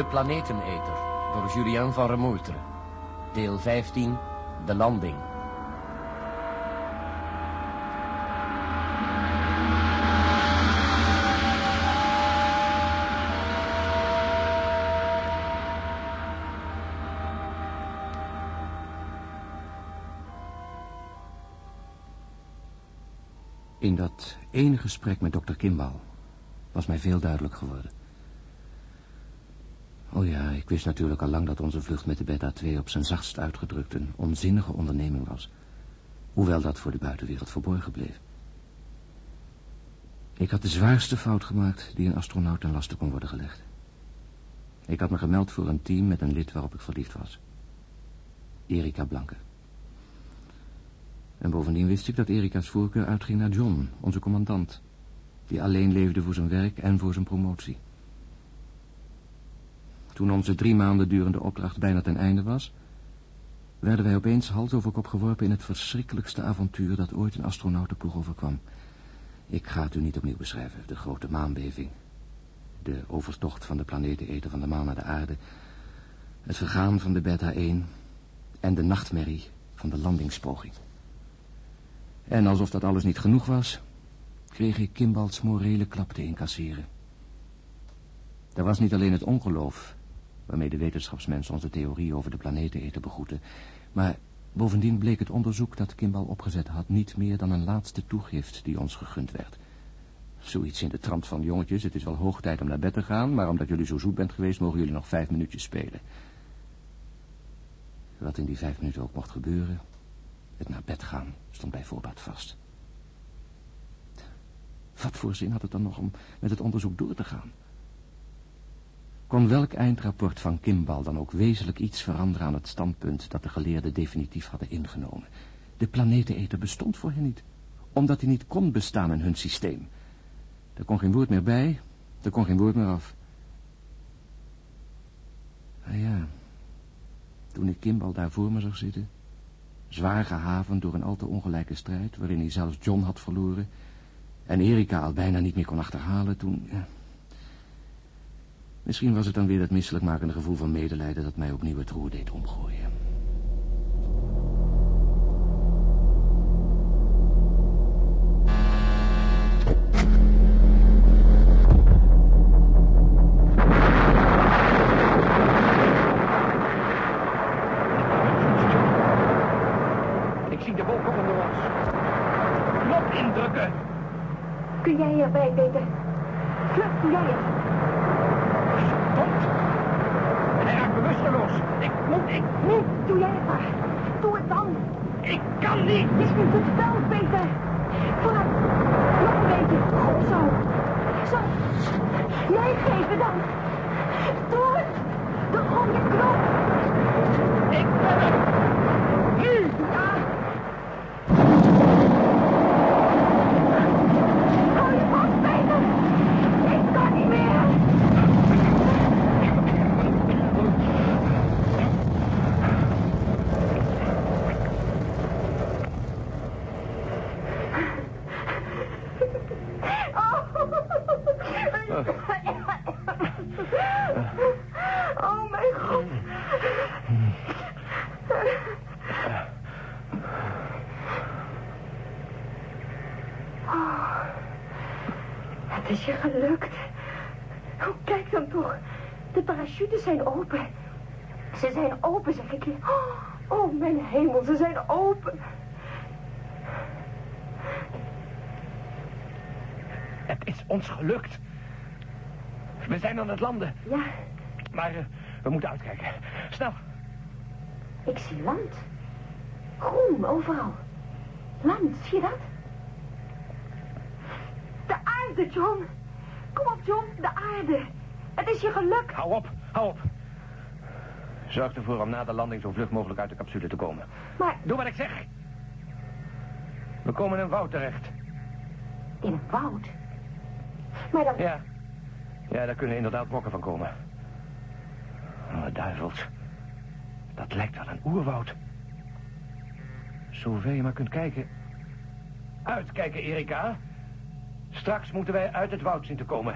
De Planeteneter door Julien van Remoetre. Deel 15, De Landing. In dat ene gesprek met dokter Kimball was mij veel duidelijk geworden. Oh ja, ik wist natuurlijk al lang dat onze vlucht met de Beta 2 op zijn zachtst uitgedrukt een onzinnige onderneming was. Hoewel dat voor de buitenwereld verborgen bleef. Ik had de zwaarste fout gemaakt die een astronaut ten laste kon worden gelegd. Ik had me gemeld voor een team met een lid waarop ik verliefd was. Erika Blanke. En bovendien wist ik dat Erika's voorkeur uitging naar John, onze commandant. Die alleen leefde voor zijn werk en voor zijn promotie. Toen onze drie maanden durende opdracht bijna ten einde was... werden wij opeens hals over kop geworpen in het verschrikkelijkste avontuur... dat ooit een astronautenploeg overkwam. Ik ga het u niet opnieuw beschrijven. De grote maanbeving. De overtocht van de planeteneter van de maan naar de aarde. Het vergaan van de Beta 1. En de nachtmerrie van de landingspoging. En alsof dat alles niet genoeg was... kreeg ik Kimbalds morele klap te incasseren. Er was niet alleen het ongeloof waarmee de wetenschapsmensen onze theorie over de planeteneter begroeten. Maar bovendien bleek het onderzoek dat Kimball opgezet had niet meer dan een laatste toegift die ons gegund werd. Zoiets in de trant van jongetjes, het is wel hoog tijd om naar bed te gaan, maar omdat jullie zo zoet bent geweest, mogen jullie nog vijf minuutjes spelen. Wat in die vijf minuten ook mocht gebeuren, het naar bed gaan stond bij voorbaat vast. Wat voor zin had het dan nog om met het onderzoek door te gaan? Kon welk eindrapport van Kimball dan ook wezenlijk iets veranderen aan het standpunt dat de geleerden definitief hadden ingenomen. De planeteneter bestond voor hen niet, omdat hij niet kon bestaan in hun systeem. Er kon geen woord meer bij, er kon geen woord meer af. Nou ja, toen ik Kimball daar voor me zag zitten, zwaar gehavend door een al te ongelijke strijd, waarin hij zelfs John had verloren, en Erika al bijna niet meer kon achterhalen, toen... Ja, Misschien was het dan weer dat misselijkmakende gevoel van medelijden dat mij opnieuw het roer deed omgooien. Ik zie de wolken onder ons. Knop indrukken. Kun jij hierbij, Peter? Vlug, doe jij het. En hij raakt bewusteloos. Ik moet, ik moet. Doe jij het maar. Doe het dan. Ik kan niet. Misschien te spel, Peter. Vooruit. Nog een beetje. Goed zo. Zo. Jij geven dan. Doe het. De goede knop. Ik ben er. Nu. Ja. Hou je vast, Peter. Ik kan niet meer. Oh, mijn god. Oh, het is je gelukt. Oh, kijk dan toch. De parachutes zijn open. Ze zijn open, zeg ik je. Oh, mijn hemel, ze zijn open. Het is ons gelukt. We zijn aan het landen. Ja, Maar eh, we moeten uitkijken. Snel. ik zie land. Groen overal. Land, zie je dat? De aarde, John. Kom op, John, de aarde. Het is je geluk. Hou op, hou op. Zorg ervoor om na de landing zo vlug mogelijk uit de capsule te komen. Maar Doe wat ik zeg. We komen in een woud terecht. in een woud. Maar dan... Ja. Ja, daar kunnen inderdaad brokken van komen. Oh, duivels. Dat lijkt wel een oerwoud. Zover je maar kunt kijken. Uitkijken, Erika. Straks moeten wij uit het woud zien te komen.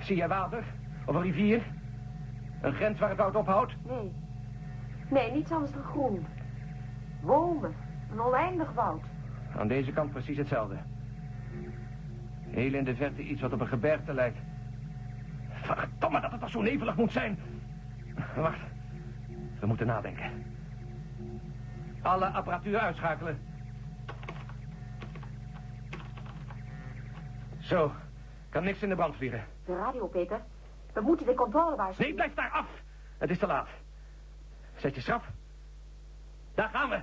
Zie jij water? Of een rivier? Een grens waar het woud ophoudt? Nee. Nee, niets anders dan groen. Bomen. Een oneindig woud. Aan deze kant precies hetzelfde. Heel in de verte iets wat op een gebergte lijkt. Verdomme dat het toch zo nevelig moet zijn. Wacht. We moeten nadenken. Alle apparatuur uitschakelen. Zo. Kan niks in de brand vliegen. De radio, Peter. We moeten de controle waarschuwen. Nee, blijf daar af. Het is te laat. Zet je schrap. Daar gaan we.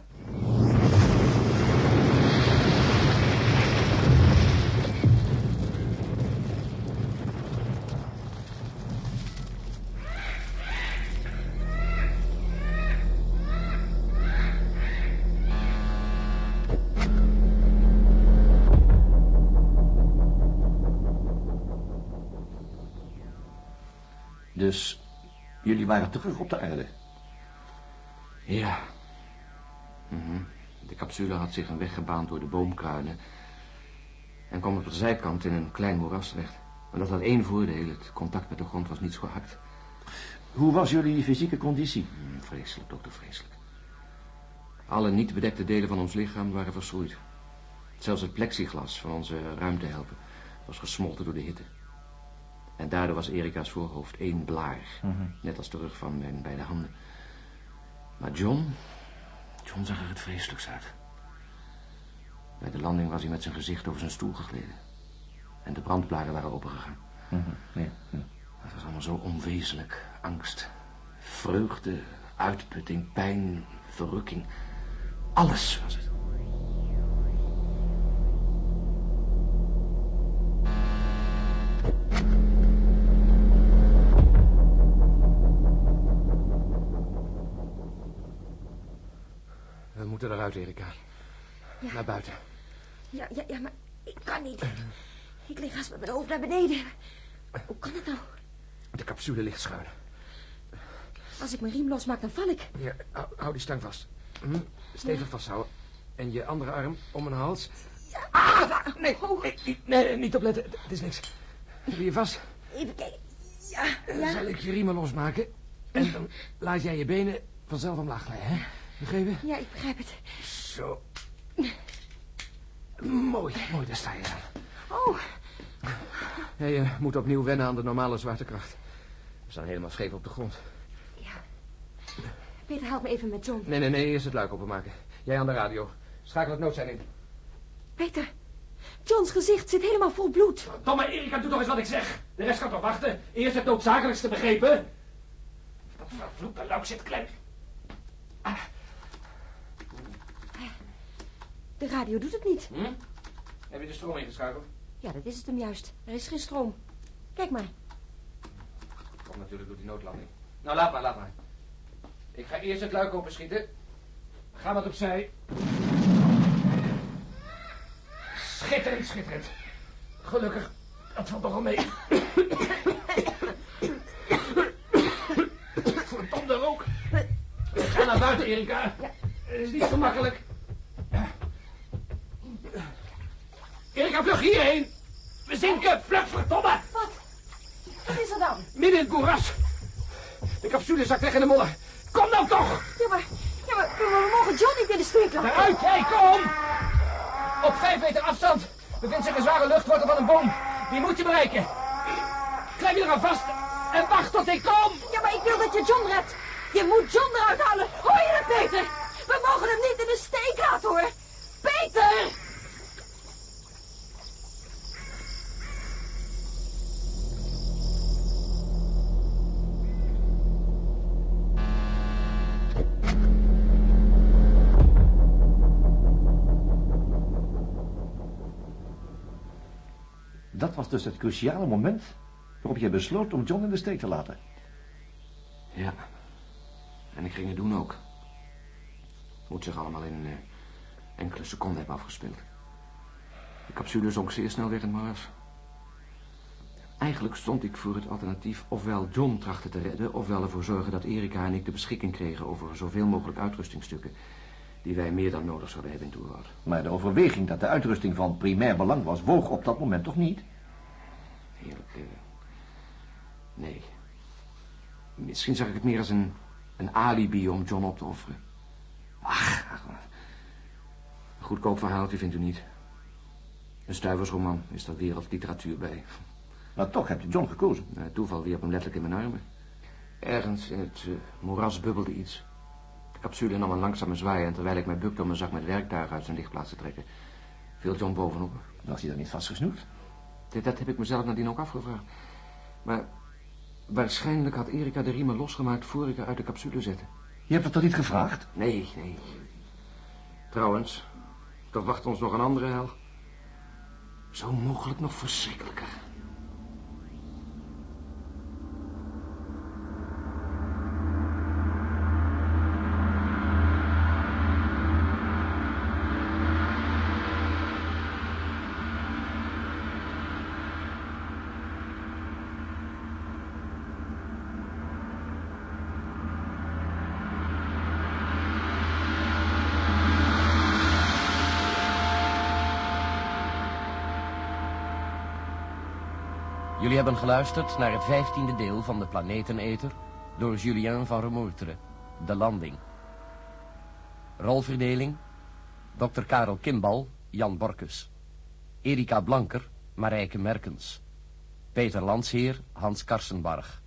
Dus jullie waren terug op de aarde. Ja. Mhm. De capsule had zich een weg gebaand door de boomkruinen... en kwam op de zijkant in een klein moeras terecht. Maar dat had één voordeel, het contact met de grond was niet zo hard. Hoe was jullie fysieke conditie? Hmm, vreselijk, dokter, vreselijk. Alle niet bedekte delen van ons lichaam waren verschroeid. Zelfs het plexiglas van onze ruimtehelpen was gesmolten door de hitte. En daardoor was Erika's voorhoofd één blaar. Net als de rug van mijn beide handen. Maar John... John zag er het vreselijkst uit. Bij de landing was hij met zijn gezicht over zijn stoel gegleden. En de brandblaren waren opengegaan. Ja, ja. Het was allemaal zo onwezenlijk. Angst, vreugde, uitputting, pijn, verrukking. Alles was het. We moeten eruit, Erika. Naar buiten. Ja, ja, ja, maar ik kan niet. Ik lig haast met mijn hoofd naar beneden. Hoe kan het nou? De capsule ligt schuin. Als ik mijn riem losmaak, dan val ik. Ja, hou, die stang vast. Hm? Stevig vasthouden. En je andere arm om mijn hals. Ah, nee, nee, niet- nee, niet opletten. Het is niks. Heb je vast? Even kijken. Ja, Dan ja. zal ik je riemen losmaken. En dan laat jij je benen vanzelf omlaag glijden, hè? Begrepen? Ja, ik begrijp het. Zo. Mooi, mooi, daar sta je aan. Oh, Ja, je moet opnieuw wennen aan de normale zwaartekracht. We staan helemaal scheef op de grond. ja. Peter, help me even met John. Nee, nee, nee, eerst het luik openmaken. Jij aan de radio. Schakel het noodzijn in. Peter, Johns gezicht zit helemaal vol bloed. Domme Erika, doe toch eens wat ik zeg. De rest kan toch wachten. Eerst het noodzakelijkste begrepen. Dat vervloekte luik zit klem. De radio doet het niet. Hm? Heb je de stroom ingeschakeld? Ja, dat is het hem juist. Er is geen stroom. Kijk maar. Komt natuurlijk door die noodlanding. Nou, laat maar, laat maar. Ik ga eerst het luik openschieten. Ga wat opzij. Schitterend, schitterend. Gelukkig, dat valt toch al mee. Verdomde rook. Ga naar buiten, Erika. Het is niet zo Erika, vlug hierheen. We zinken, vlug, verdomme. Wat is er dan? Midden in het moeras. De capsule zakt weg in de modder. Kom nou toch! Ja, maar, ja, maar we, we mogen John niet in de steek laten. Eruit, jij, kom! Op vijf meter afstand bevindt zich een zware luchtwortel van een boom. Die moet je bereiken. Klem je eraan vast en wacht tot ik kom. Ja, maar ik wil dat je John redt. Je moet John eruit halen. Hoor je dat, Peter? We mogen hem niet in de steek laten, hoor. Peter! Dat was dus het cruciale moment waarop jij besloot om John in de steek te laten. Ja, en ik ging het doen ook. Moet zich allemaal in eh, enkele seconden hebben afgespeeld. De capsule zonk zeer snel weg in moeras. Eigenlijk stond ik voor het alternatief ofwel John trachten te redden... ofwel ervoor zorgen dat Erika en ik de beschikking kregen... over zoveel mogelijk uitrustingstukken... die wij meer dan nodig zouden hebben in Toerwoud. Maar de overweging dat de uitrusting van primair belang was, woog op dat moment toch niet? Heerlijk. eh, nee. Misschien zag ik het meer als een, een alibi om John op te offeren. Ach, ach, een goedkoop verhaaltje vindt u niet. Een stuiversroman is er wereldliteratuur bij. Maar toch hebt u John gekozen. Nou, toeval wierp hem letterlijk in mijn armen. Ergens in het uh, moeras bubbelde iets. Capsule nam een langzame zwaai en terwijl ik mij bukte om mijn zak met werktuigen uit zijn lichtplaats te trekken, viel John bovenop. Was hij dan niet vastgesnoerd? Dat, dat heb ik mezelf nadien ook afgevraagd. Maar waarschijnlijk had Erika de riemen losgemaakt voor ik haar uit de capsule zette. Je hebt het toch niet gevraagd? Nee, nee. Trouwens, er wacht ons nog een andere hel. Zo mogelijk nog verschrikkelijker. Jullie hebben geluisterd naar het vijftiende deel van de Planeteneter door Julien van Remoerteren, De Landing. Rolverdeling, Dr. Karel Kimbal, Jan Borkes. Erika Blanker, Marijke Merkens. Peter Landsheer, Hans Karsenbarg.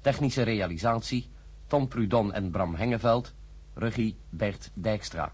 Technische realisatie, Tom Prudon en Bram Hengeveld. Regie Bert Dijkstra.